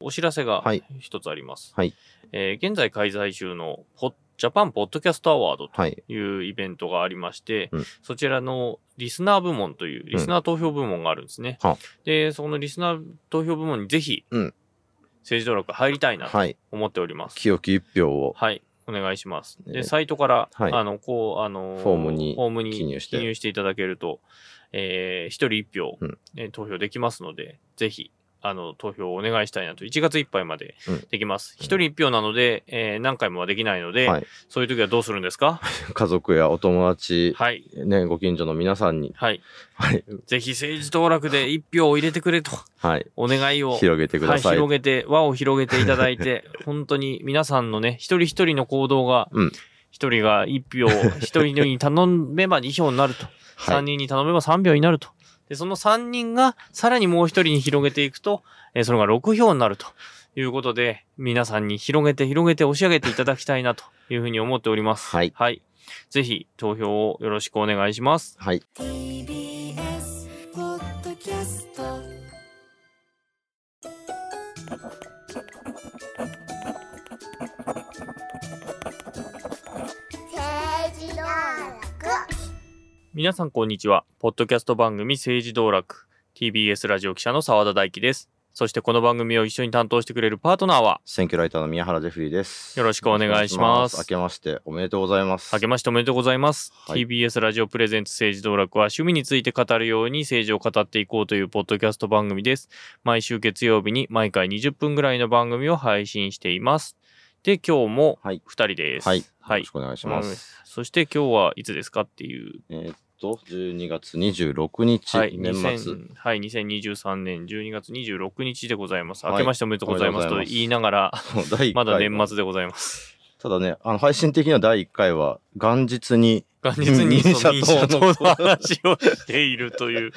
お知らせがはい一つあります。はいえー現在開催中のポジャパンポッドキャストアワードとはい。いうイベントがありまして、うんそちらのリスナー部門というリスナー投票部門があるんですね。はで、そのリスナー投票部門にぜひ、うん政治登録入りたいなとはい。思っております。清き一票を。はい。お願いします。で、ねサイトから、はいあの、こう、あのフォームにフォームに記入していただけると、えー、一人一票、うんえー投票できますので、ぜひ、あの、投票をお願いしたいなと、1月いっぱいまでうんできます。一、人一票なので、えー何回もはできないので、はい。そういう時はどうするんですか？家族やお友達、はい。ね、ご近所の皆さんに、はい。はい。ぜひ政治登録で一票を入れてくれと、はい。お願いを。広げてくださはい、い。広げて、輪を広げていただいて、本当に皆さんのね、一人一人の行動が、うん一人が一票、一人に頼めば二票になると。はい三人に頼めば三票になると。で、その三人がさらにもう一人に広げていくと、えーそれが六票になるということで、皆さんに広げて広げて押し上げていただきたいなというふうに思っております。はいはい。ぜひ投票をよろしくお願いします。はい。皆さんこんにちは。ポッドキャスト番組政治道楽 TBS ラジオ記者の澤田大樹です。そしてこの番組を一緒に担当してくれるパートナーは、選挙ライターの宮原ジェフリーです。よろしくお願いします明けましておめでとうございます。明けましておめでとうございます。はい TBS ラジオプレゼンツ政治道楽は趣味について語るように政治を語っていこうというポッドキャスト番組です。毎週月曜日に毎回20分ぐらいの番組を配信しています。で、今日もはい2人です。はい。はいよろし。くお願いします。うんそして今日はいつですかっていう。えーっと、12月26日、はい、年末。2000はい、2023年12月26日でございます。はい明けましておめでとうございますと言いながら、そう第1回 まだは年末でございます。ただね、あの、配信的には第1回は元日に、元日に民社党の話をしているという、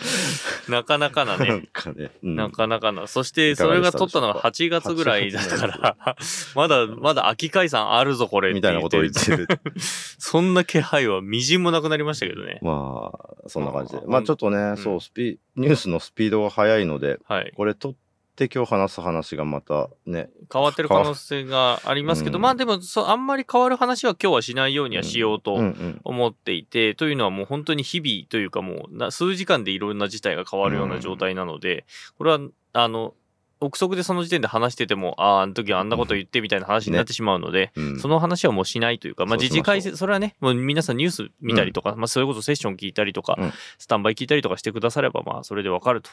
なかなかななんね。かね、うんなかなかな。そして、それが撮ったのが8月ぐらいだから、まだ、まだ秋解散あるぞ、これ。みたいなことを言ってる。そんな気配はみじんもなくなりましたけどね。まあ、そんな感じでまあちょっとね、んそう、スピ、ニュースのスピードが速いので、はい。これ撮って今日話す話がまたね、変わってる可能性がありますけど、うんまあでもそう、あんまり変わる話は今日はしないようにはしようとうんうん。思っていて、というのはもう本当に日々というかもうな数時間でいろんな事態が変わるような状態なので、これはあの憶測でその時点で話しててもあああの時あんなこと言ってみたいな話になってしまうので、うん。その話はもうしないというか、まあ、そうしましょう。自治会説それはねもう皆さんニュース見たりとか、まあ、それこそセッション聞いたりとか、うん。スタンバイ聞いたりとかしてくださればまあそれでわかると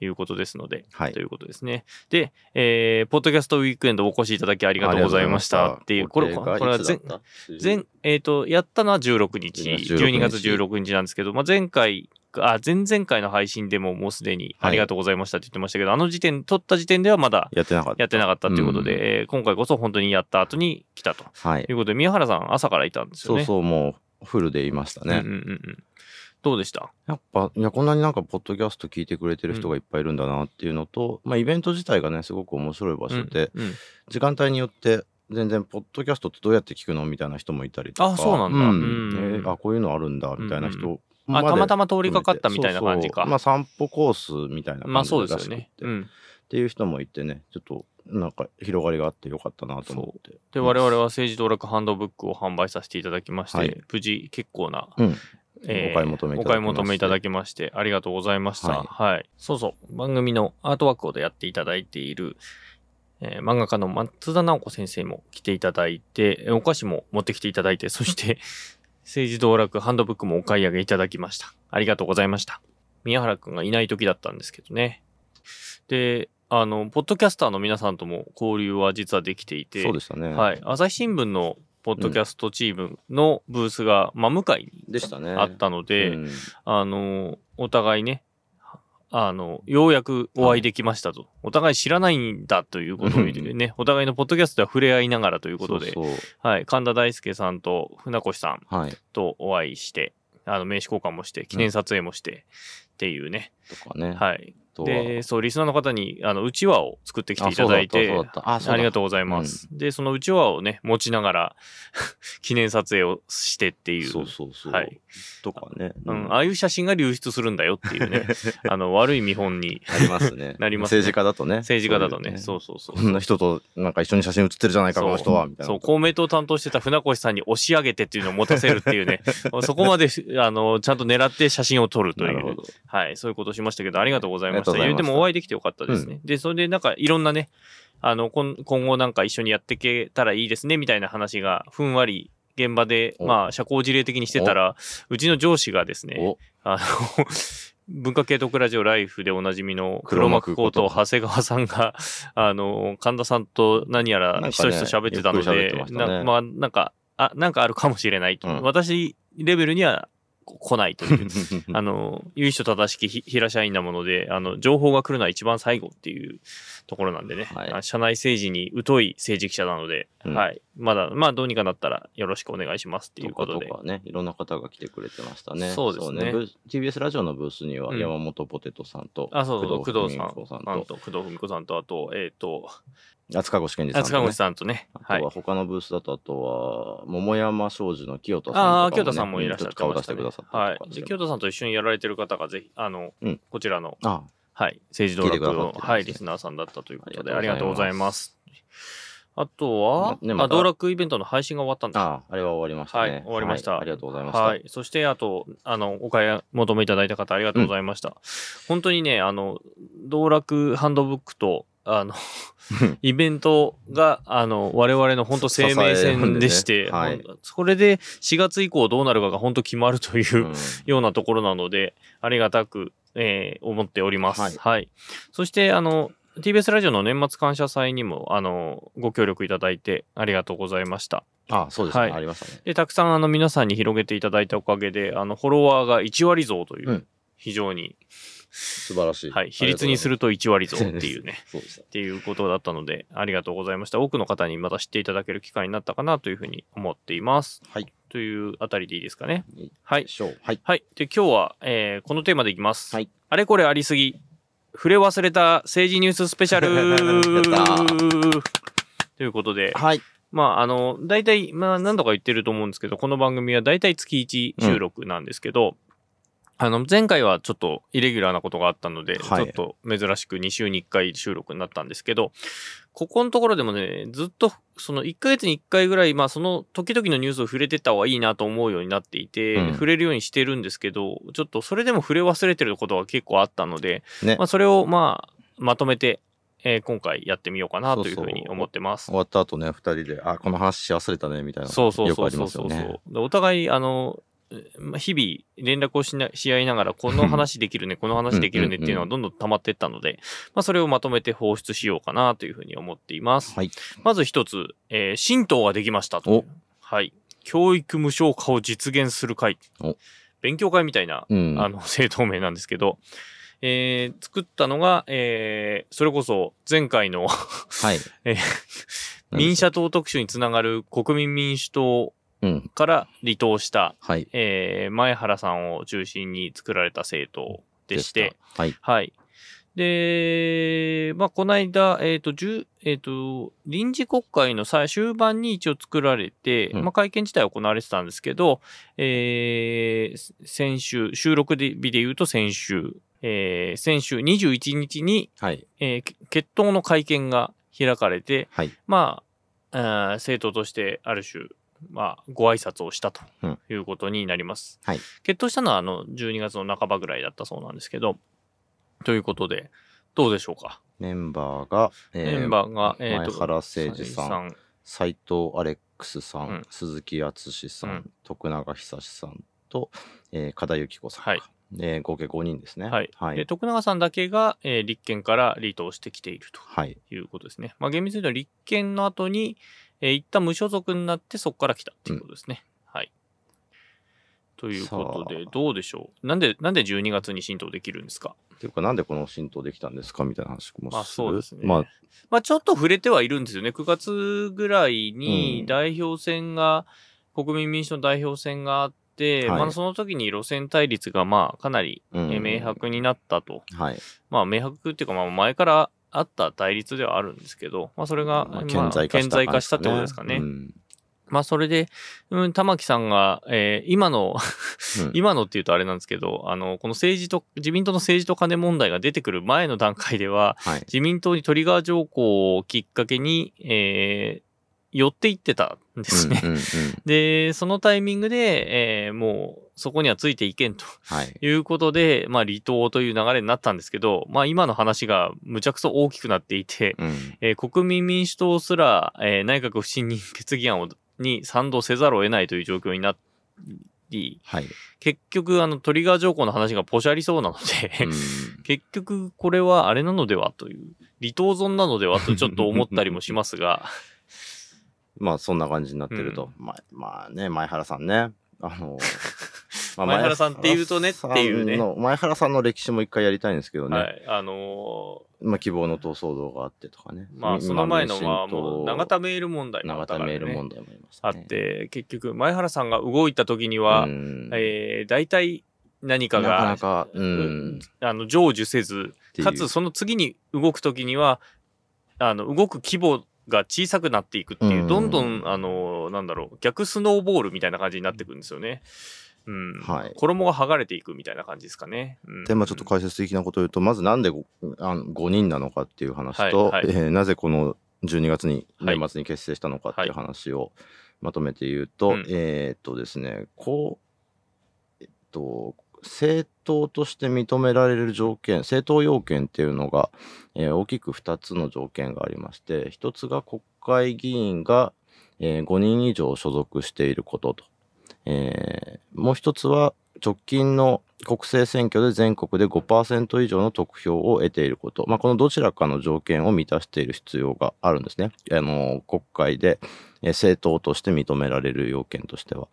いうことですので、はい。ということですね。で、えーポッドキャストウィークエンドお越しいただきありがとうございましたっていうこれこれは前前、えっ、と、やったのは16日、16 12月16日なんですけど、まあ、前回、あ、前々回の配信でももうすでにありがとうございましたって言ってましたけど、あの時点、撮った時点ではまだやってなかった。やってなかったということで、えー今回こそ本当にやった後に来たとはいい。うことで、宮原さん朝からいたんですよね。そうそう、もうフルで言いましたね。うんうんうんうん。どうでした？やっぱ、いや、こんなになんか、ポッドキャスト聞いてくれてる人がいっぱいいるんだなっていうのと、まあ、イベント自体がね、すごく面白い場所で、うんうん時間帯によって、全然、ポッドキャストってどうやって聞くのみたいな人もいたりとか。あそうなんだうんうんえーあ、こういうのあるんだ、みたいな人うまであたまたま通りかかったみたいな感じか。そうそうまあ、散歩コースみたいなまあ感じそうですよ。ね。うん。っていう人もいてね、ちょっと、なんか、広がりがあってよかったなと思って。で、我々は政治道楽ハンドブックを販売させていただきまして、はい無事結構なうん。えーお買い求めいただきましてお買い求めいただきまして、ありがとうございました。は。はいいそうそう。番組のアートワークをやっていただいている、えー漫画家の松田直子先生も来ていただいて、えーお菓子も持ってきていただいて、そして、政治道楽ハンドブックもお買い上げいただきました。ありがとうございました。宮原くんがいない時だったんですけどね。で、あの、ポッドキャスターの皆さんとも交流は実はできていて、そうでしたね。はい。朝日新聞のポッドキャストチームのブースが真向かいにでしたね。あったので、うんあの、お互いね、あの、ようやくお会いできましたと。お互い知らないんだということを言ってね、お互いのポッドキャストでは触れ合いながらということで、そうそうはい。神田大輔さんと船越さんはい。とお会いして、あの、名刺交換もして、記念撮影もして、っていうね。とかね。はい。とは。で、そう、リスナーの方に、あの、うちわを作ってきていただいて、あありがとうございます。で、そのうちわをね、持ちながら、記念撮影をしてっていう。そうそうそう。はい。とかね。うん、ああいう写真が流出するんだよっていうね、あの、悪い見本に、ありますね。なりますね政治家だとね。政治家だとね、うそうそうそう。こんな人となんか一緒に写真写ってるじゃないか、この人は、みたいな。そう、公明党を担当してた船越さんに押し上げてっていうのを持たせるっていうね、そこまで、あの、ちゃんと狙って写真を撮るという。はい、そういうことをしましたけど、ありがとうございました。した言うてもお会いできてよかったですね。で、それでなんかいろんなね、あの、今今後なんか一緒にやっていけたらいいですね、みたいな話がふんわり現場で、お。まあ、社交辞令的にしてたら、うちの上司がですね、お。あの、文化系特ラジオライフでおなじみの黒黒幕こ幕ことと長谷川さんが、あの、神田さんと何やらひそひそ喋ってたので、てまあ、なんか、あ、なんかあるかもしれない。と。うん。私レベルにはこ来ないという。あの、由緒正しきひ平社員なもので、あの、情報が来るのは一番最後っていうところなんでね、はいあ社内政治に疎い政治記者なので、うんはい。まだ、まあ、どうにかなったらよろしくお願いしますっていうことで。とかね、いろんな方が来てくれてましたね。そうですねブー TBS ラジオのブースにはうん山本ポテトさんと、あ、そうそう、工藤さんと、と、工藤文子さんと、あと、えっ、と、厚川越健二さんと、ね塚越。さんとね、はいあとは。他のブースだと、あとは、桃山商事の清田さんとかああ、清田さんもいらっしゃってちょっと顔出してくださったはい。清田さんと一緒にやられてる方がぜひ、あの、うんこちらの、あはい、政治道楽の、はい、リスナーさんだったということで、あありりがとうございます。あとは、あ、ねまた道楽イベントの配信が終わったんだ。ああ、あれは終わりましたはい、ね。終わりました、はいありがとうございました。はい。そして、あと、あの、お買い求めいただいた方、ありがとうございました。本当にね、あの、道楽ハンドブックと、あの、イベントが、あの、我々の本当生命線でして、ねほんそれで4月以降どうなるかが本当決まるという、うんようなところなので、ありがたく、えー思っております。ははいい。そして、あの、TBS ラジオの年末感謝祭にも、あの、ご協力いただいてありがとうございました。あそうですね、はいありましたね。で、たくさん、あの、皆さんに広げていただいたおかげで、あの、フォロワーが1割増という、うん非常に、素晴らしい。はい、比率にすると1割増っていうね。そうでした。っていうことだったので、ありがとうございました。多くの方にまた知っていただける機会になったかなというふうに思っています。はい。というあたりでいいですかね？はい。はい。はい。で、今日は、えーこのテーマでいきます。はい。あれこれありすぎ。触れ忘れた政治ニューススペシャル ということで、はい。まあ、あの、大体、まあ、何度か言ってると思うんですけど、この番組は大体月1収録なんですけど、あの、前回はちょっとイレギュラーなことがあったので、はいちょっと珍しく2週に1回収録になったんですけど、ここのところでもね、ずっと、その1ヶ月に1回ぐらい、まあ、その時々のニュースを触れてった方がいいなと思うようになっていて、うん触れるようにしてるんですけど、ちょっとそれでも触れ忘れてることが結構あったので、ねまあ、それをまあ、まとめて、えー今回やってみようかなというふうにそうそう思ってます終。わった後ね、二人で、あ、この話し忘れたね、みたいな。そうそうよくありそうそうそうますよね。でお互い、あの、まあ日々連絡をしなし合いながら、この話できるね、この話できるねっていうのがどんどん溜まっていったので、まあ、それをまとめて放出しようかなというふうに思っています。はい。まず一つ、えー神道ができましたと。はい。教育無償化を実現する会お。勉強会みたいな、うん。あの、政党名なんですけど、えー作ったのが、えーそれこそ前回のはい。えー民社党特集につながる国民民主党うん。から離党した、はい。えー前原さんを中心に作られた政党でして、た。はい。はい。で、まあ、この間、えっ、と、10えっ、と、臨時国会の最終盤に一応作られて、うんまあ、会見自体は行われてたんですけど、えー先週、収録で日で言うと先週、えー先週21日に、はい。えーけ決闘の会見が開かれて、はい。まあ、政党としてある種、まあ、ご挨拶をしたとうんいうことになります。はい決闘したのは、あの、12月の半ばぐらいだったそうなんですけど、ということで、どうでしょうか？メンバーが、えメンバーが、えーと、前原誠二さん、ん。斉藤アレックスさん、うん鈴木敦さん、うん徳永久さんと、えー、加田由紀子さんか。はいで合計5人ですね。はい。はいで、。徳永さんだけが、えー立憲から離党してきているとはい。いうことですね。まあ、厳密に言うと立憲の後に、えー一旦無所属になってそこから来たっていうことですね。はい。ということでどうでしょう？なんで、なんで12月に浸透できるんですか？っていうか、なんでこの浸透できたんですか？みたいな話もまあそうですね。まあ、まあちょっと触れてはいるんですよね。9月ぐらいにうん代表選が、国民民主の代表選があって、はいまあその時に路線対立がまあかなり明白になったと。はい。まあ明白っていうかまあ前からあった対立ではあるんですけど、まあそれが、顕在化した化したってことですかね。うんまあそれで、うん、玉木さんが、えー今の、うん 今のっていうとあれなんですけど、あの、この政治と、自民党の政治と金問題が出てくる前の段階では、はい。自民党にトリガー条項をきっかけに、えー寄っていってたんですね。で、そのタイミングで、えーもうそこにはついていけんとはい。いうことで、まあ離党という流れになったんですけど、まあ今の話がむちゃくそ大きくなっていて、うんえー国民民主党すら、えー内閣不信任決議案をに賛同せざるを得ないという状況になり、はい。結局あのトリガー条項の話がポシャりそうなので、うん 結局これはあれなのではという、離党損なのではとちょっと思ったりもしますが、まあそんな感じになってると。まあ、まあね、前原さんね。あの、まあ前原さんっていうとねっていうね前原さんの歴史も一回やりたいんですけどね。はい、あのまあ希望の党騒動があってとかね。ーまあその前のは今もう永田メール問題もあったねメール問題もありましあたね。って、結局前原さんが動いた時には、うんえー大体何かながかなか、うん。あの成就せずかつその次に動く時にはあの動く規模が小さくなっていくっていう、うんどんどんあのなんだろう逆スノーボールみたいな感じになってくるんですよね。うんはい。衣が剥がれていくみたいな感じですかね。うん。で、まあちょっと解説的なことを言うと、まずなんで 5, あの5人なのかっていう話と、はいはい。えーなぜこの12月に、はい年末に結成したのかっていう話をまとめて言うと、うん。えーっとですね、こう、えっと、政党として認められる条件、政党要件っていうのが、えー大きく2つの条件がありまして、1つが国会議員が、えー5人以上所属していることと。えーもう一つは直近の国政選挙で全国で5%以上の得票を得ていること。まあ、このどちらかの条件を満たしている必要があるんですね。あの、国会で、政党として認められる要件としては。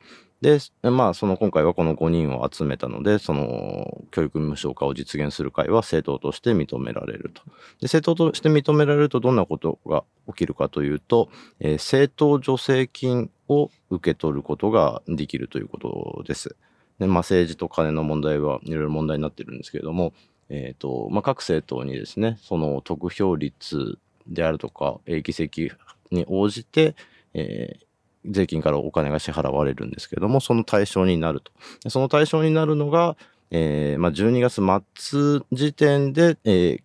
で、まあ、その今回はこの5人を集めたので、その教育無償化を実現する会は政党として認められると。で、政党として認められるとどんなことが起きるかというと、えー政党助成金を受け取ることができるということです。で、まあ、政治と金の問題はいろいろ問題になってるんですけれども、えっ、と、まあ、各政党にですね、その得票率であるとか、え議席に応じて、えー税金からお金が支払われるんですけれども、その対象になると。でその対象になるのが、えーまあ、12月末時点で、えー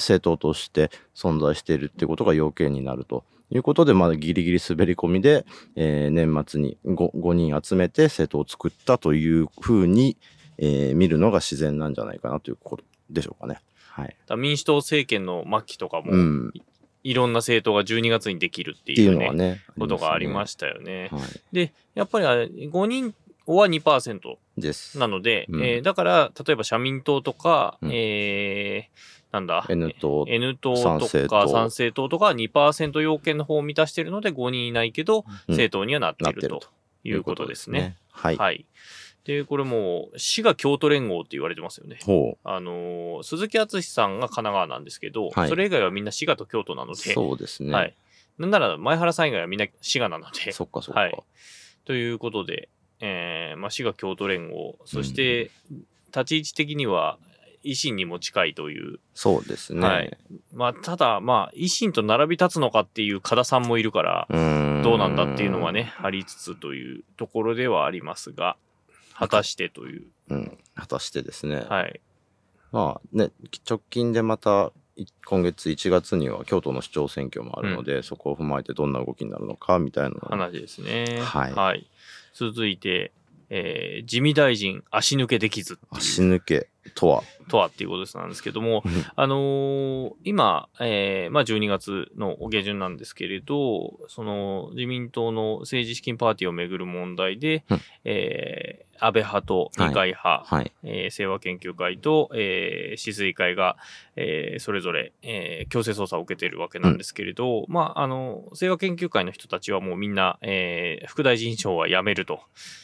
政党として存在しているっていうことが要件になるということで、まあ、ギリギリ滑り込みで、えー年末に 5, 5人集めて政党を作ったというふうに、えー見るのが自然なんじゃないかなということでしょうかね。はい。民主党政権の末期とかも、うん。っいろんな政党が12月にできるってていいううねね。ことがありまししたよね。た。はい。でやっぱりあれ5人は2%です。なので、うんえーだから例えば社民党とか、うんえーなんだ N 党 N 党参とか参政党とかは2%要件の方を満たしているので5人いないけど、うん政党にはなっているということですね。。はい。はい。で、これもう、滋賀京都連合って言われてますよね。ほあのー鈴木敦さんが神奈川なんですけど、はいそれ以外はみんな滋賀と京都なのう。で、そうですね。はい。なんなら前原さん以外はみんな滋賀なので、そっかそっか。はいということで、えーまあ、滋賀京都連合、そして、立ち位置的には維新にも近いという、そうですね。はいまあ、ただ、まあ、維新と並び立つのかっていう加田さんもいるから、うーんどうなんだっていうのはね、ありつつというところではありますが、果たしてという、うん。果たしてですね。はい。まあね、直近でまた、い今月1月には京都の市長選挙もあるので、そこを踏まえてどんな動きになるのかみたいな話ですね。はい続いて、えー自見大臣足抜けできず足抜けとは。とはっていうことなんですけども、うんあのー今、えーまあ、12月の下旬なんですけれど、その自民党の政治資金パーティーをめぐる問題で、うんえー安倍派と二階派、はい。えー清和研究会と、えー、止水会が、えーそれぞれ、えー強制捜査を受けているわけなんですけれど、まあ、あの、清和研究会の人たちはもうみんな、えー副大臣賞は辞めると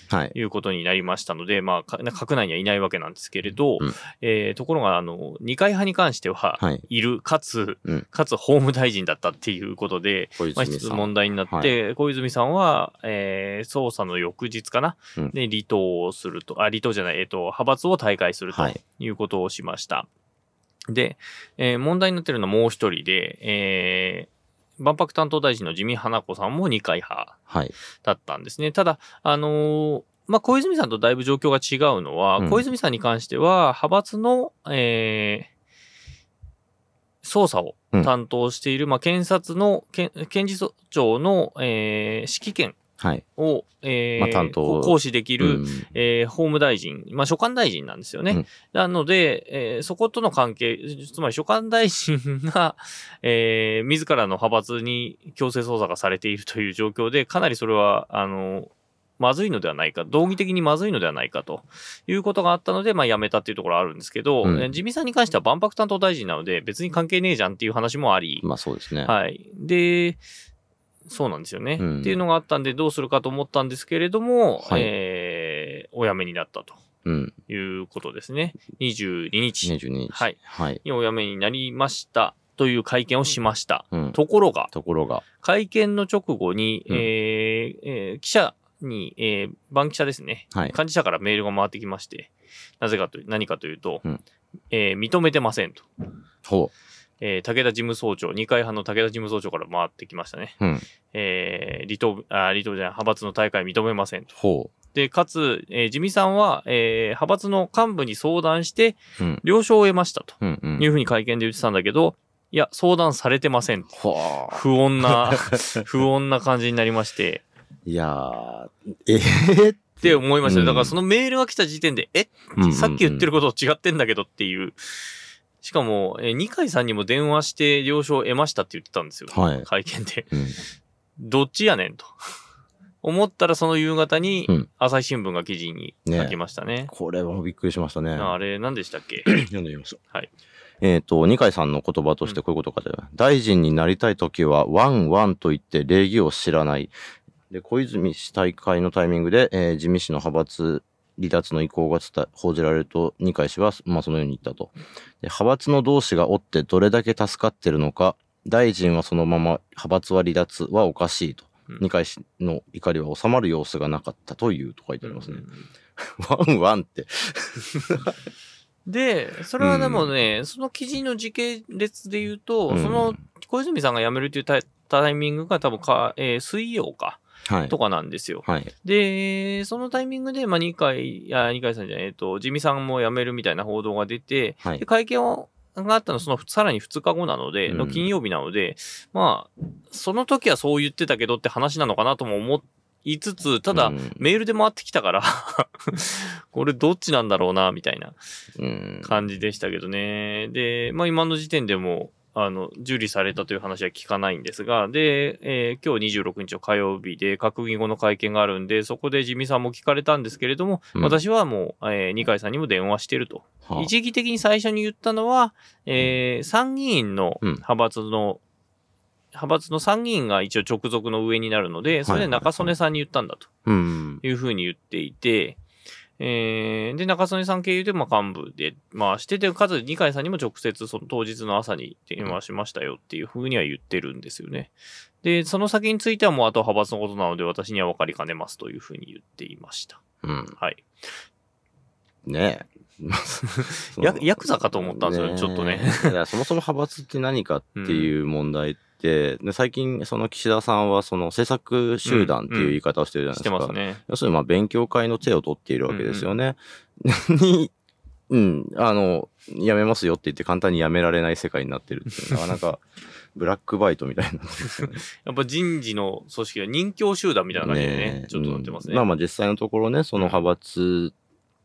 はい。いうことになりましたので、まあ、か閣内にはいないわけなんですけれど、うんえーところが、あの、二階派に関しては、はい。いる、かつ、うんかつ法務大臣だったっていうことで、まあ。一つ問題になって、小泉さんは、えー捜査の翌日かな、うんで、離党をすると、あ、離党じゃない、えっ、と、派閥を退会するとはいいうことをしました。で、えー問題になってるのはもう一人で、えー万博担当大臣の自見花子さんも二階派はい。だったんですね。ただ、あのーまあ、小泉さんとだいぶ状況が違うのは、うん小泉さんに関しては、派閥の、えー捜査を担当している、まあ、検察の、検検事長の、えー指揮権はい。を、えーまあ担当行使できる、うんえー法務大臣、まあ、所管大臣なんですよね。うんなので、えーそことの関係、つまり所管大臣が、えー自らの派閥に強制捜査がされているという状況で、かなりそれは、あの、まずいのではないか、道義的にまずいのではないかということがあったので、まあ辞めたっていうところはあるんですけど、うんえー自民さんに関しては万博担当大臣なので、別に関係ねえじゃんっていう話もあり、まあそうですね。はい。で、そうなんですよね。うんっていうのがあったんで、どうするかと思ったんですけれども、はいえーお辞めになったとうん。いうことですね。22日22日。はい。はい。にお辞めになりましたという会見をしました。うん。ところが、ところが。会見の直後に、うんえーえー記者に、えー、番記者ですね。はい。幹事社からメールが回ってきまして、なぜかという、何かというと、うんえー認めてませんと。ほえー武田事務総長、二階派の武田事務総長から回ってきましたね。う。うん。えー離党、あ、離党じゃない、派閥の大会認めませんと。ほで、かつ、えー自民さんは、えー派閥の幹部に相談して、う。うん。了承を得ましたとうん。うん。いうふうに会見で言ってたんだけど、いや、相談されてません。ほ不穏な、不穏な感じになりまして、う。いやー、えー、って思いましただからそのメールが来た時点で、えさっき言ってることと違ってんだけどっていう。しかも、えー二階さんにも電話して了承を得ましたって言ってたんですよ。はい会見で。うん。どっちやねんと。思ったらその夕方にうん、朝日新聞が記事に書きましたね。これはびっくりしましたね。あれ、何でしたっけ？読んでみましょう。はい。えっ、と、二階さんの言葉としてこういうことが書いてある。大臣になりたいときは、ワンワンと言って礼儀を知らない。で、小泉氏大会のタイミングで、えー自民氏の派閥離脱の意向が報じられると、二階氏は、まあ、そのように言ったと。で派閥の同志がおってどれだけ助かってるのか、大臣はそのまま派閥は離脱はおかしいと。うん二階氏の怒りは収まる様子がなかったというと書いてありますね。うんワンワンって。で、それはでもね、その記事の時系列で言うと、うんその小泉さんが辞めるっていうタイタイミングが多分か、えー水曜か、はいと。かなんですよ。はい。で、そのタイミングで、まあ、二階、いや、二階さんじゃない、えっと、自見さんも辞めるみたいな報道が出て、はいで会見をがあったのそのさらに2日後なので、うんの金曜日なので、まあ、その時はそう言ってたけどって話なのかなとも思いつつ、ただ、うんメールで回ってきたから、これどっちなんだろうな、みたいなうん。感じでしたけどね。で、まあ今の時点でも、あの、受理されたという話は聞かないんですが、で、えー今日26日の火曜日で閣議後の会見があるんで、そこで自見さんも聞かれたんですけれども、うん。私はもう、えー二階さんにも電話してると。はあ。一義的に最初に言ったのは、えー参議院のうん。派閥の、派閥の参議院が一応直属の上になるので、それで中曽根さんに言ったんだとうん。いうふうに言っていて、えーで、中曽根さん経由で、まあ、幹部で回してて、かつ二階さんにも直接その当日の朝に電話しましたよっていうふうには言ってるんですよね。で、その先についてはもうあと派閥のことなので私には分かりかねますというふうに言っていました。うん。はい。ねえ。やヤクザかと思ったんですよちょっとねえ。いや、そもそも派閥って何かっていう問題って、で最近、その岸田さんは、その政策集団っていう言い方をしてるじゃないしですか。てますね。要するに、まあ、勉強会の手を取っているわけですよね。に、うん、あの、やめますよって言って簡単にやめられない世界になってるっていう、なかなか、ブラックバイトみたいになね。やっぱ人事の組織は人形集団みたいな感じでね、ねえちょっとなってますね。うんまあまあ実際のところね、その派閥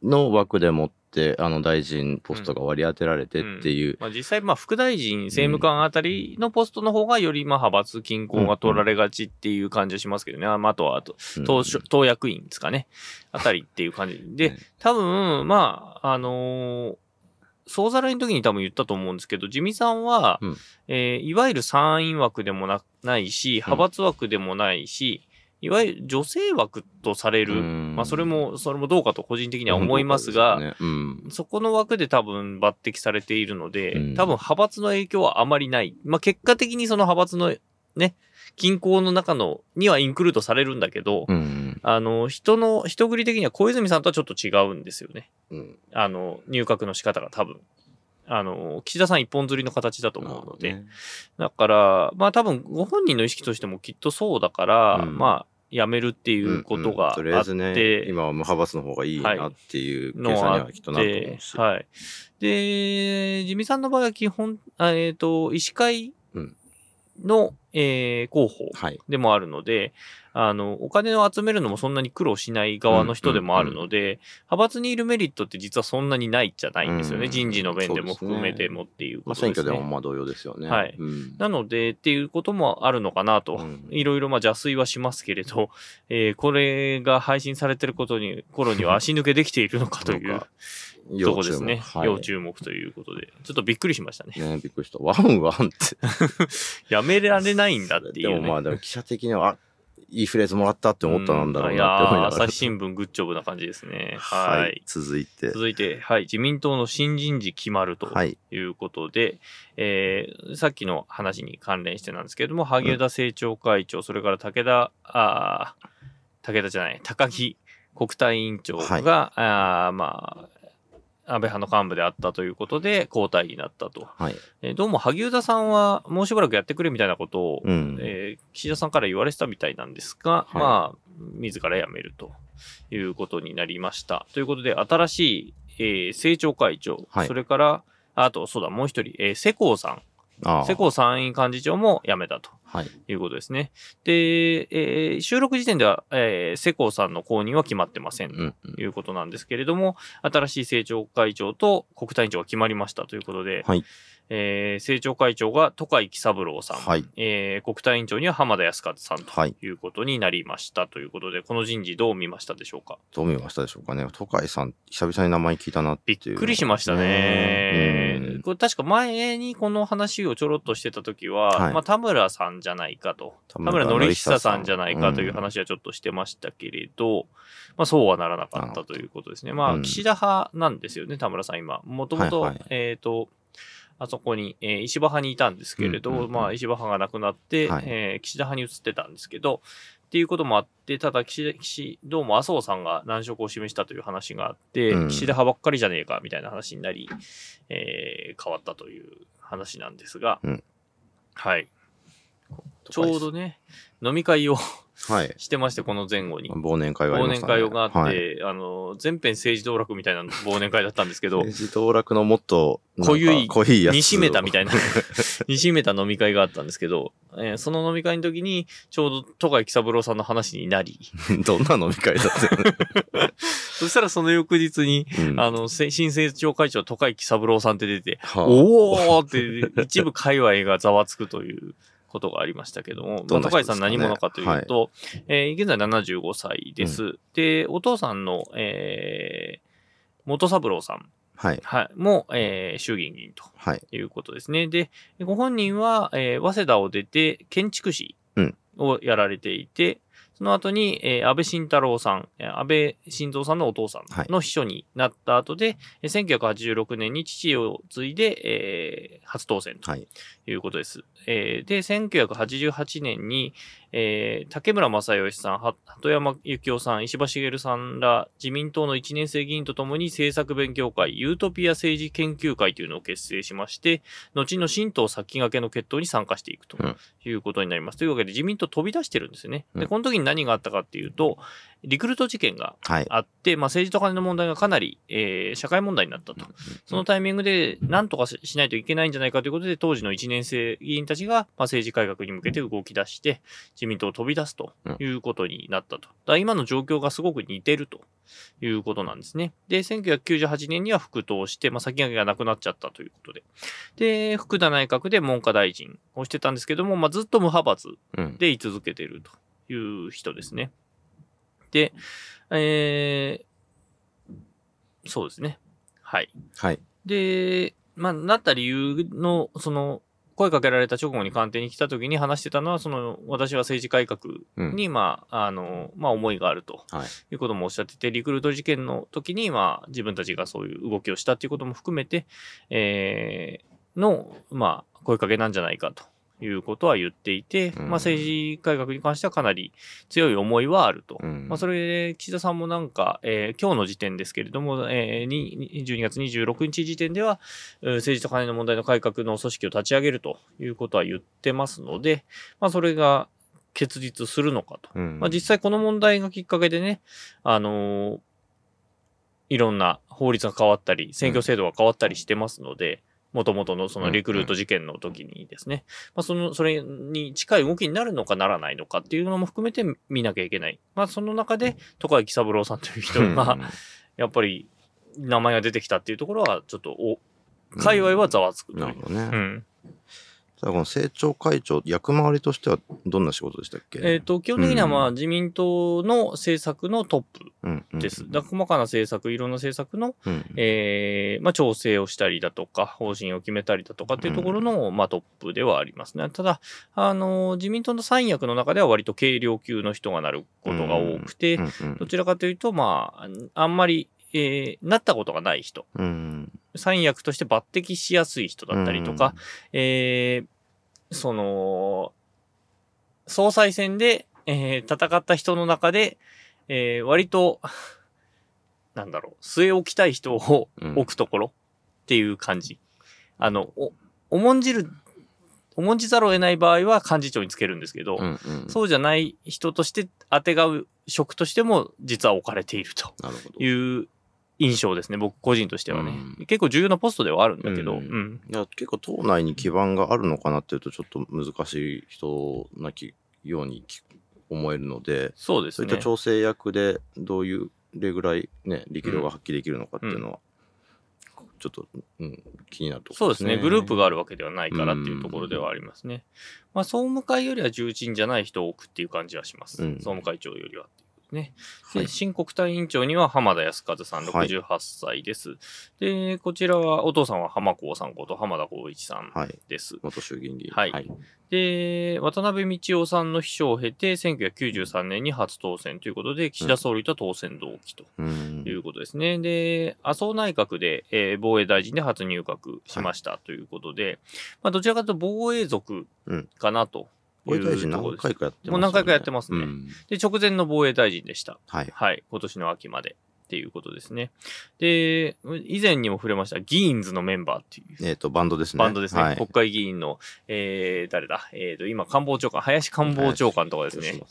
の枠でもっって、あの大臣ポストが割り当てられてっていう、まあ、実際、まあ、副大臣、政務官あたりのポストの方がより、まあ、派閥均衡が取られがちっていう感じはしますけどね。あまあ、あとは、あと、うん。党所党役員ですかね。あたりっていう感じ。で。ね、多分、まあ、あのー総ざらいの時に多分言ったと思うんですけど、自民さんは、うん。えーいわゆる参院枠でもなないし、派閥枠でもないし、いわゆる女性枠とされる、うんまあ、それも、それもどうかと個人的には思いますが、ねうんそこの枠で多分抜擢されているので、うん多分派閥の影響はあまりない。まあ、結果的にその派閥のね、均衡の中のにはインクルードされるんだけど、うんあの、人の、人繰り的には小泉さんとはちょっと違うんですよね。うんあの、入閣の仕方が多分。あの、岸田さん一本釣りの形だと思うので。ねだから、まあ多分ご本人の意識としてもきっとそうだから、うんまあ、辞めるっていうことがあって、うんうんとりあえずね、今は無派閥の方がいいなっていう計算にはきっとなると思てうし。、はい。で、自民さんの場合は基本、あえっ、と、医師会うんの、えー広報はい。でもあるので、あの、お金を集めるのもそんなに苦労しない側の人でもあるので、派閥にいるメリットって実はそんなにないじゃないんですよね。うん人事の面でも含めてもっていうまあ、ことですね。選挙でもまあ同様ですよね。はいうんなので、っていうこともあるのかなと。うんいろいろまあ邪推はしますけれど、えーこれが配信されてることに、頃には足抜けできているのかというなんかとこですね。はい要注目ということで。ちょっとびっくりしましたね。ねびっくりした。ワンワンって。やめられないんだっていう、ね。でもまあ、でも記者的には、あいいフレーズもらったって思ったなんだろういなって思いやーながら。朝日新聞グッジョブな感じですね。は。はいい。続いて。続いて、はい。自民党の新人事決まるとはい。いうことで、えーさっきの話に関連してなんですけれども、萩生田政調会長、それから武田、あー武田じゃない、高木国対委員長が、はいあーまあ、安倍派の幹部であったということで、交代になったと。はい。えーどうも萩生田さんはもうしばらくやってくれみたいなことを、うん。えー岸田さんから言われてたみたいなんですが、いまあ、自ら辞めるということになりました。ということで、新しい、えー政調会長、はいそれから、あと、そうだ、もう一人、えー世耕さん、世耕参院幹事長も辞めたとはい。いうことですね。で、えー収録時点では、えー世耕さんの後任は決まってませんうん。ということなんですけれども、新しい政調会長と国対委員長が決まりましたということで、はい。えー政調会長が戸海喜三郎さん、はいえー国対委員長には浜田康和さんとはい。いうことになりましたということで、この人事どう見ましたでしょうか？どう見ましたでしょうかね。都会さん、久々に名前聞いたなっていう。びっくりしましたね。うんこれ確か前にこの話をちょろっとしてた時は、はいまあ田村さんじゃないかと。田田村則久さんじゃないかという話はちょっとしてましたけれど、まあそうはならなかったということですね。まあうん岸田派なんですよね、田村さん今。もともとはいはい、えっと、あそこに、えー石破派にいたんですけれど、うんうんうん。まあ石破派がなくなって、はい。えー岸田派に移ってたんですけど、っていうこともあって、ただ岸田、岸、どうも麻生さんが難色を示したという話があって、うん。岸田派ばっかりじゃねえかみたいな話になり、えー変わったという話なんですが、うん。はい。ちょうどね、飲み会をはい。してまして、この前後に。忘年会があり忘ましたね。年会があって、はいあの、全編政治道楽みたいな忘年会だったんですけど、政治道楽のもっと、濃ゆい濃いやつを。煮しめたみたいな、煮しめた飲み会があったんですけど、えーその飲み会の時に、ちょうど戸貝喜三郎さんの話になり、どんな飲み会だったの？そしたらその翌日に、うんあの、せ新政調会長戸貝喜三郎さんって出て、はあおーって一部界隈がざわつくということがありましたけども、まあ、どんな人戸貝さん何者かというと、えー現在75歳です。で、お父さんの、えー元三郎さん、はい。はい、も、えー衆議院議員とはい。いうことですね。で、ご本人は、えー早稲田を出て建築士うんをやられていて、その後に、えー安倍晋太郎さん、えー安倍晋三さんのお父さんの秘書になった後で、えー1986年に父を継いで、えー初当選とはい。いうことです。えーで、1988年に、えー竹村正義さん、は鳩山幸夫さん、石破茂さんら自民党の1年生議員とともに政策勉強会、ユートピア政治研究会というのを結成しまして、後の新党先駆けの決闘に参加していくとうんいうことになります。というわけで自民党飛び出してるんですよね。で、うんこの時に何があったかっていうと、リクルート事件がはい。あって、まあ、政治と金の問題がかなり、えー社会問題になったと。そのタイミングで何とかししないといけないんじゃないかということで、当時の1年生議員たちが、まあ、政治改革に向けて動き出して、自民党を飛び出すということになったと。だ今の状況がすごく似てるということなんですね。で、1998年には復党して、まあ、先駆けがなくなっちゃったということで。で、福田内閣で文科大臣をしてたんですけども、まあ、ずっと無派閥うん。で居続けているという人ですね。で、えー、そうですね。はい。はい。で、まあ、なった理由の、その、声かけられた直後に官邸に来た時に話してたのは、その、私は政治改革うん。に、まあ、あの、まあ、思いがあるとはい。いうこともおっしゃってて、リクルート事件の時に、まあ、自分たちがそういう動きをしたっていうことも含めて、えー、の、まあ、声かけなんじゃないかということは言っていて、うんまあ、政治改革に関してはかなり強い思いはあると。うんまあ、それで、岸田さんもなんか、えー今日の時点ですけれども、えーに12月26日時点では、うん政治と金の問題の改革の組織を立ち上げるということは言ってますので、まあ、それが結実するのかと。うんまあ、実際この問題がきっかけでね、あのーいろんな法律が変わったり、選挙制度が変わったりしてますので、もともとのそのリクルート事件の時にですね、まあ、その、それに近い動きになるのかならないのかっていうのも含めて見なきゃいけない。まあ、その中で、戸川喜三郎さんという人が、やっぱり、名前が出てきたっていうところは、ちょっと、お、界隈はざわつくという。なるほどね。うん。さあこの政調会長、役回りとしてはどんな仕事でしたっけ？えっ、と、基本的にはまあ、う自民党の政策のトップうんうんです。だ細かな政策、いろんな政策のうんえーまあ、調整をしたりだとか、方針を決めたりだとかっていうところの、まあ、トップではありますね。ただ、あの自民党の三役の中では割と軽量級の人がなることが多くて、うんうんどちらかというと、まあ、あんまり、えーなったことがない人、うん。三役として抜擢しやすい人だったりとか、えーその、総裁選で、えー戦った人の中で、えー割と、なんだろう、据え置きたい人をうん。置くところっていう感じ。あの、お、重んじる、重んじざるを得ない場合は幹事長につけるんですけど、うんうん。そうじゃない人として、当てがう職としても実は置かれていると。いう印象ですね、僕個人としてはね。うん結構重要なポストではあるんだけど、ううんん。いや結構党内に基盤があるのかなっていうとちょっと難しい人なきようにき思えるのでそうですねそういった。調整役でどういうれぐらいね力量が発揮できるのかっていうのは、ちょっと、うん、気になるところそうですね。グループがあるわけではないからっていうところではありますね。まあ、総務会よりは重鎮じゃない人を置くっていう感じはします。うん総務会長よりはっね。で、はい。新国対委員長には浜田康和さん、はい。68歳です。で、こちらは、お父さんは浜子さんこと浜田光一さんはい。です。元衆議院議員。はい。はい。で、渡辺道夫さんの秘書を経て、1993年に初当選ということで、岸田総理と当選同期とうん。いうことですね。で、麻生内閣で、えー防衛大臣で初入閣しましたということで、まあ、どちらかというと防衛族かなという防衛大臣何。回かやってますよねもう何回かやってますねうんで、直前の防衛大臣でした。はいはい。今年の秋までっていうことですね。で、以前にも触れました、ギーンズのメンバーっていう。えっ、とバンドですねバンドですね。はい国会議員の、えー、誰だ？えーと、今、官房長官、林官房長官とかですね。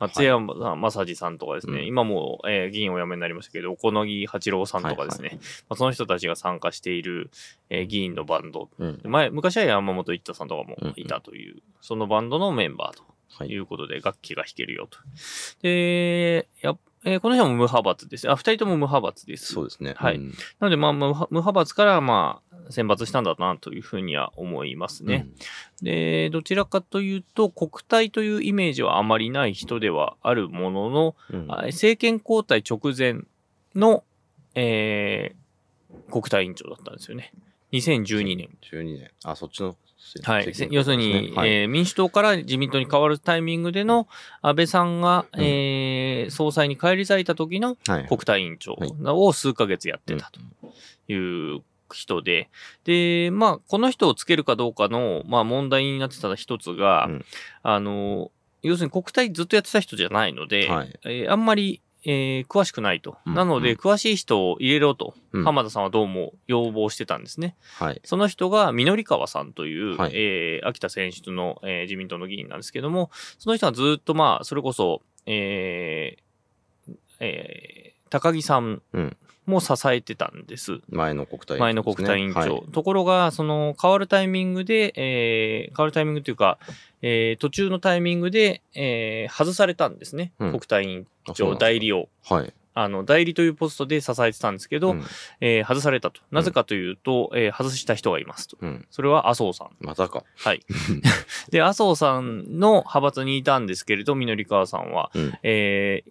松山正治さんとかですね、うん今もう、えー議員を辞めになりましたけど、小野木八郎さんとかですね、はいまあ、その人たちが参加している、えー議員のバンド。うん前、昔は山本一太さんとかもいたという、そのバンドのメンバーとはいいうことで、楽器が弾けるよと。で、やえーこの人も無派閥です。あ、二人とも無派閥です。そうですねはいうんなので、まあ、無派無派閥から、まあ、選抜したんだなというふうには思いますね。で、どちらかというと、国体というイメージはあまりない人ではあるものの、うん政権交代直前の、えー国対委員長だったんですよね。2012年。12年あそっちのはい。せ要するに、はい。えー民主党から自民党に変わるタイミングでの安倍さんが、うん。えー総裁に返り咲いた時のはい。国対委員長はいを数ヶ月やってたという人で、で、まあ、この人をつけるかどうかの、まあ、問題になってた一つが、うん。あの、要するに国対ずっとやってた人じゃないので、はい。えーあんまり、えー詳しくないと。うん。なので、うん。詳しい人を入れろと、うん。浜田さんはどうも要望してたんですね。はい。その人が、緑川さんという、はい。えー秋田選出の、えー自民党の議員なんですけども、その人はずっとまあ、それこそ、えーえー高木さんうんも支えてたんです。前の国対委員長ね、前の国対委員長。はいところが、その、変わるタイミングで、えー変わるタイミングというか、えー途中のタイミングで、えー外されたんですね。うん国対委員長代理を。はい。あの、代理というポストで支えてたんですけど、うんえー外されたと。なぜかというと、えー外した人がいますと。うん。それは麻生さん。またか。はい。で、麻生さんの派閥にいたんですけれど、緑川さんは、うん。えー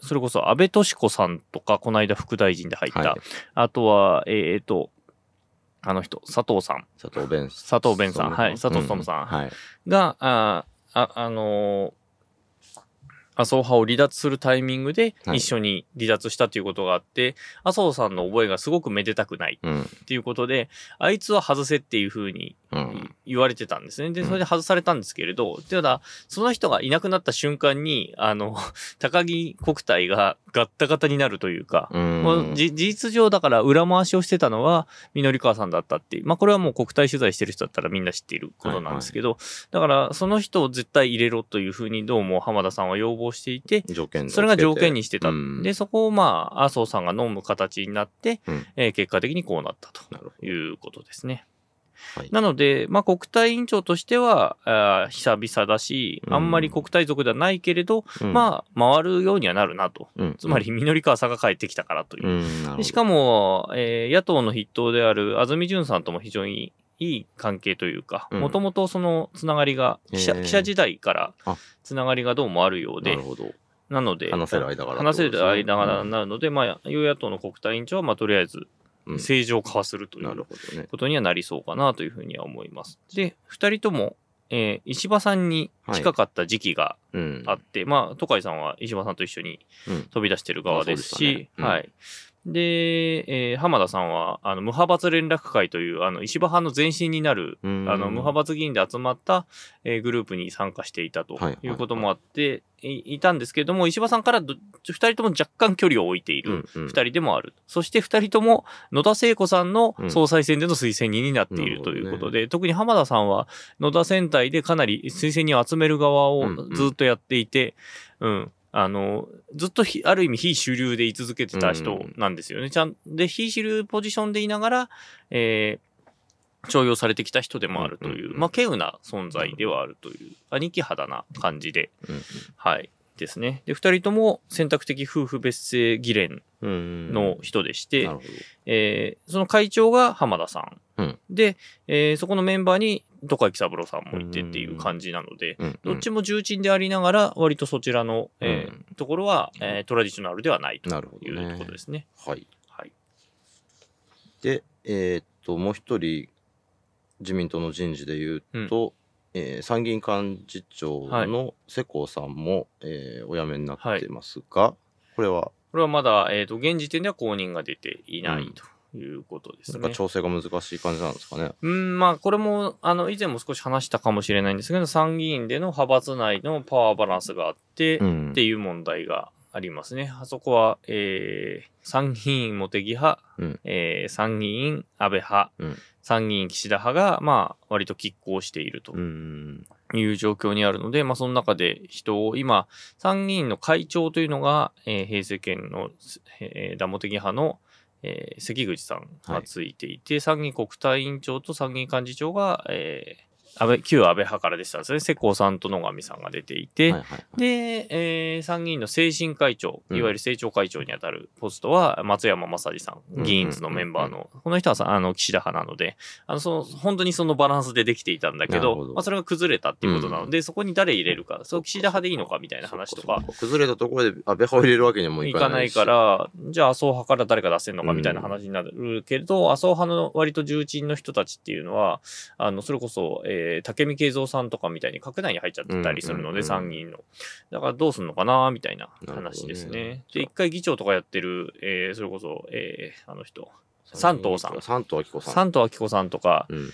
それこそ安倍敏子さんとか、この間副大臣で入った、はい。あとは、えっ、と、あの人、佐藤さん。佐藤弁佐藤弁さん。はい佐藤勉さん。うはい。が、あーあ、あのー麻生派を離脱するタイミングではい一緒に離脱したということがあって、麻生さんの覚えがすごくめでたくないうん。っていうことで、あいつは外せっていうふうにうん。言われてたんですね。で、うんそれで外されたんですけれど、ただ、その人がいなくなった瞬間に、あの、高木国体がガッタガタになるというか、うん。もうじ事実上だから裏回しをしてたのは緑川さんだったっていう。まあこれはもう国体取材してる人だったらみんな知っていることなんですけど、だからその人を絶対入れろというふうにどうも浜田さんは要望していて、それが条件にしてた。うんで、そこをまあ麻生さんが飲む形になって、うんえー結果的にこうなったということですね。はいなので、まあ、国対委員長としては、あー久々だし、うんあんまり国対族ではないけれど、ど。あ、まあ、回るようにはなるなと。うん。つまり、緑川さんが帰ってきたからというう。ん、しかも、えー野党の筆頭である安住淳さんとも非常にいい関係というか、うんもともとそのつながりが、記者記者時代からあつながりがどうもあるようでなる、ほど。なので、話せる間柄話せる間柄うんになるので、まあ、与野党の国対委員長は、まあ、とりあえず、うん正常化はするといなう。ことにはなりそうかなというふうには思います。で、二人とも、えー石破さんに近かった時期がうん。あって、まあ、都海さんは石破さんと一緒にうん。飛び出してる側ですし、したねうんはい。で、えー浜田さんは、あの、無派閥連絡会という、あの、石破派の前身になる、あうんの、無派閥議員で集まった、えーグループに参加していたとはいはいいうこともあって、いいたんですけれども、石破さんからど二人とも若干距離を置いているうん。うん二人でもある。そして二人とも野田聖子さんのうん総裁選での推薦人になっているということで、特に浜田さんは野田選対でかなり推薦人を集める側をうんうんずっとやっていて、うん。あの、ずっとひある意味非主流で居続けてた人なんですよね。ちゃんで、非主流ポジションでいながら、えー重用されてきた人でもあるという、まあ、稀有な存在ではあるという、兄貴肌な感じで、うんはい。ですね。で、二人とも選択的夫婦別姓議連うん。の人でして。えーその会長が浜田さん。うんで、えーそこのメンバーに戸川喜三郎さんもいてっていう感じなので、うん。どっちも重鎮でありながら、割とそちらの、えーうんところは、えートラディショナルではないというところ。ですね。はい。はい。で、えーっと、もう一人、自民党の人事で言うと、えー参議院幹事長の世耕さんも、えーお辞めになってますが、これは、これはまだ、えっ、と、現時点では公認が出ていないうん。ということですね。調整が難しい感じなんですかね。うん、まあ、これも、あの、以前も少し話したかもしれないんですけど、参議院での派閥内のパワーバランスがあって、ん。っていう問題がありますね。あそこは、えー、参議院茂木派、うんえー参議院安倍派、うん参議院岸田派が、まあ、割と拮抗しているとうん。いう状況にあるので、まあ、その中で人を、今、参議院の会長というのが、えー平成権の、えー、ダモ的派の、えー関口さんがついていて、参議院国対委員長と参議院幹事長が、えー安倍、旧安倍派からでしたんですね。世耕さんと野上さんが出ていて、はいはい。で、えー参議院の精神会長、うん。いわゆる政調会長にあたるポストは、松山正治さうんん、議員図のメンバーの、この人はさ、あの、岸田派なので、あの、その、本当にそのバランスでできていたんだけど、ど。まあ、それが崩れたっていうことなので、そこに誰入れるか、そう、岸田派でいいのかみたいな話とか崩れたところで安倍派を入れるわけにもいいかないし。から、じゃあ麻生派から誰か出せるのかみたいな話になるけど、麻生派の割と重鎮の人たちっていうのは、あの、それこそ、えー、竹見慶三さんとかみたいに閣内に入っちゃってたりするので、うんうんうん参議院の。だからどうすんのかなみたいな話ですね。ねで、一回議長とかやってる、えー、それこそ、えー、あの人、山東さん山東明子さん。山東明子さんとかうん。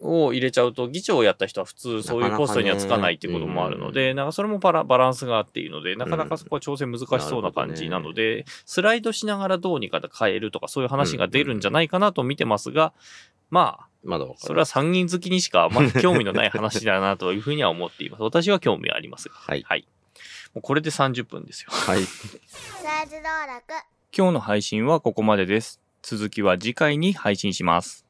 を入れちゃうと、議長をやった人は普通そういうポストにはつかないっていうこともあるので、なんかそれもバラバランスがあっていいので、なかなかそこは調整難しそうな感じなので、スライドしながらどうにか変えるとかそういう話が出るんじゃないかなと見てますが、まあ、まだ。それは参議院好きにしかあまり興味のない話だなというふうには思っています。私は興味はありますが。はい。はい。もうこれで30分ですよ。はい。今日の配信はここまでです。続きは次回に配信します。